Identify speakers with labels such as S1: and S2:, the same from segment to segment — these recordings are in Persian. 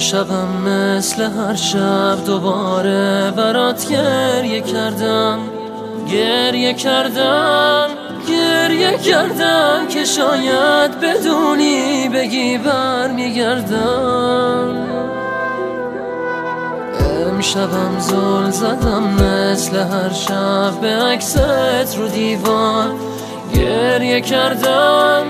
S1: امشبم مثل هر شب دوباره برات گریه کردم. گریه کردم گریه کردم که شاید بدونی بگی بر میگردم امشبم زل زدم مثل هر شب به عکست رو دیوان گریه کردم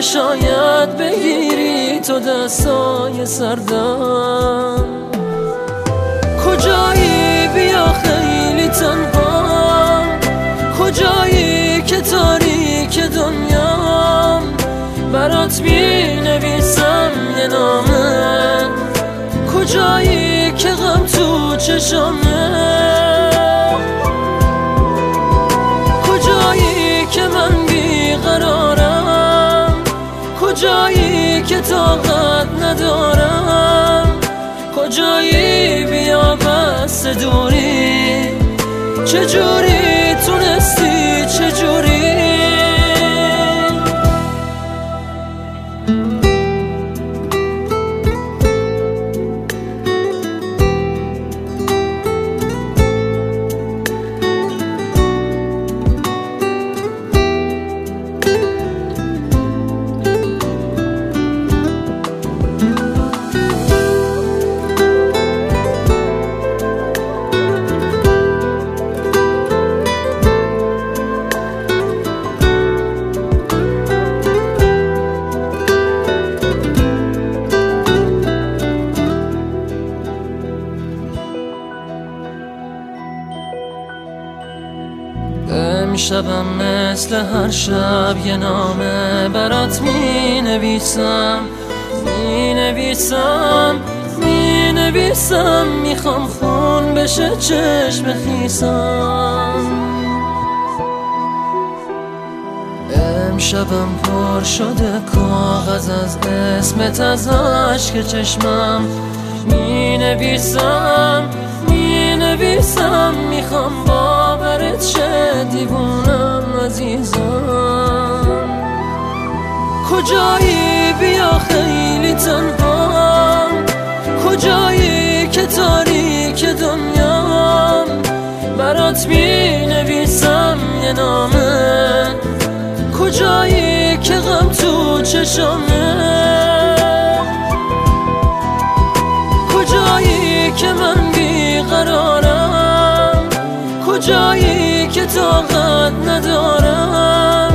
S1: شاید بگیری تو دستای سردم. کجایی بیا خیلی تنها؟ کجایی که تاریک دنیا برات می نویسم یه نامه. کجایی که غم تو چشمه که طاقت ندارم. کجایی بیا بس دوری؟ چجوری امشبم مثل هر شب یه نامه برات می نویسم می نویسم می نویسم می‌خوام خون بشه چشم خیسم. امشبم پر شده کاغذ از اسمت از عشق چشمم. می نویسم می نویسم می‌خوام کجایی بیا خیلی تنها؟ کجایی که تاریک دنیا برات می نویسم یه نامه. کجایی که غم تو چشمه؟ کجایی که من بیقرارم؟ کجایی که طاقت ندارم؟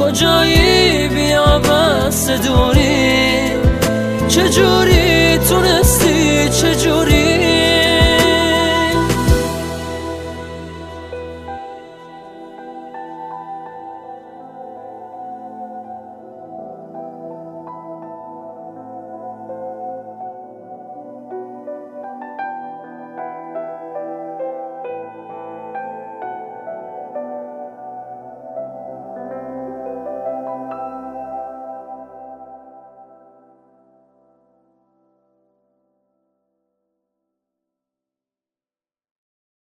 S1: کجایی بیا بس دوری؟ چجوری تونستی؟ چجوری